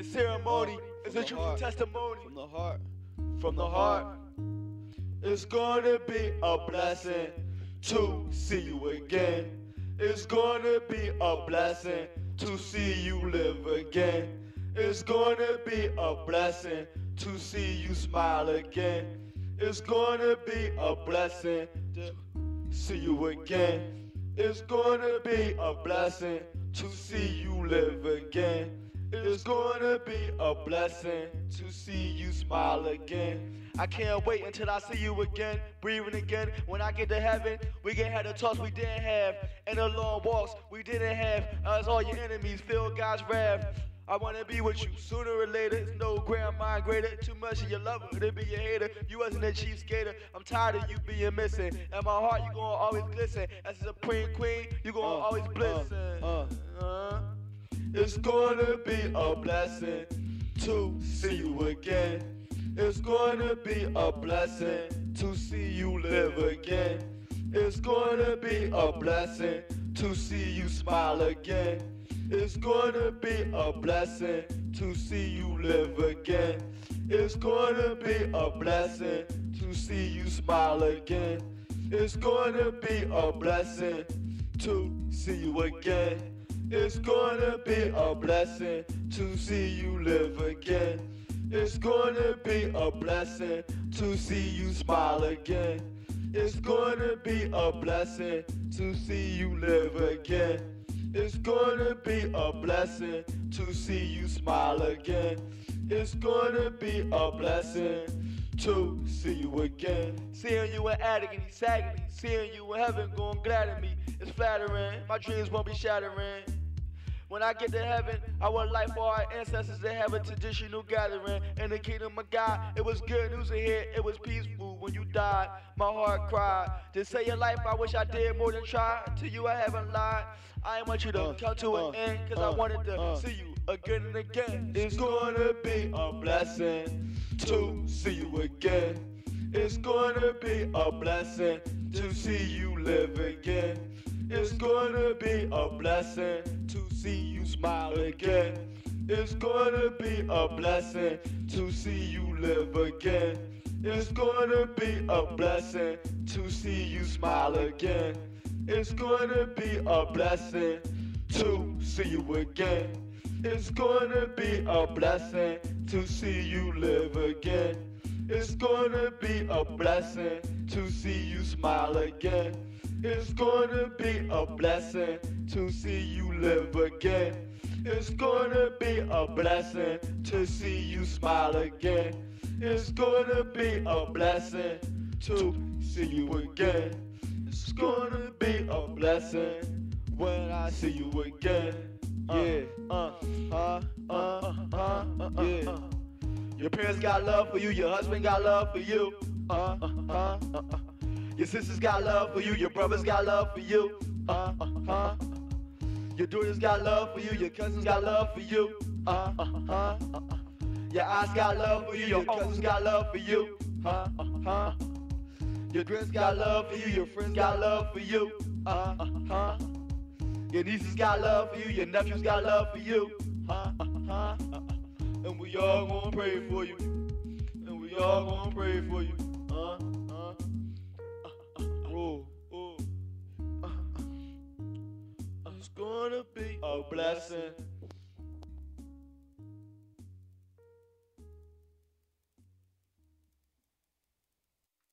The ceremony is a true testimony From the heart. from the heart. It's gonna be a blessing to see you again. It's gonna be a blessing to see you live again. It's gonna be a blessing to see you smile again. It's gonna be a blessing to see you again. It's gonna be a blessing to see you live again. It's gonna be a blessing to see you smile again. I can't wait until I see you again, breathing again. When I get to heaven, we can have the talks we didn't have, and the long walks we didn't have. As all your enemies feel God's wrath. I wanna be with you sooner or later. It's no grandma greater. Too much of your lover to be a hater. You wasn't a chief skater. I'm tired of you being missing. And my heart, you gonna always glisten. As a supreme queen, you gonna Uh, always uh, glisten. uh. Uh, it's gonna be a blessing to see you again. It's gonna be a blessing to see you live again. It's gonna be a blessing to see you smile again. It's gonna be a blessing to see you live again. It's gonna be a blessing to see you smile again. It's gonna be a blessing to see you again. It's gonna be a blessing to see you live again. It's gonna be a blessing to see you smile again. It's gonna be a blessing to see you live again. It's gonna be a blessing to see you smile again. It's gonna be a blessing to see you again. Seeing you in agony, sagging, seeing you in heaven, going glad at me. It's flattering, my dreams won't be shattering. When I get to heaven, I would like for our ancestors to have a traditional gathering in the kingdom of God. It was good news to hear, it was peaceful when you died. My heart cried. To say your life, I wish I did more than try. To you, I haven't lied. I ain't want you to Uh, come to an uh, end, cause I uh, wanted to uh. see you again and again. It's gonna be a blessing to see you again. It's gonna be a blessing to see you live again. It's gonna be a blessing see you smile again. It's gonna be a blessing to see you live again. It's gonna be a blessing to see you smile again. It's gonna be a blessing to see you again. It's gonna be a blessing to see you live again. It's gonna be a blessing to see you smile again. It's gonna be a blessing to see you live again. It's gonna be a blessing to see you smile again. It's gonna be a blessing to see you again. It's gonna be a blessing when I see you again. Yeah, uh, uh, uh, uh, uh, uh, yeah. Your parents got love for you, your husband got love for you. Uh, uh, uh, uh, uh. Your sisters got love for you, your brothers got love for you. Uh, uh, uh. Your daughters got love for you, your cousins got love for you. Uh, uh, uh, uh, uh. Your aunts got love for you, your uncles got love for you. Uh, uh, uh. Your grands got love for you, your friends got love for you. Uh, uh, uh. Your nieces got love for you, your nephews got love for you. Uh, uh, uh, uh. And we all gonna pray for you. And we all gonna pray for you. Uh, uh, uh, uh, blessing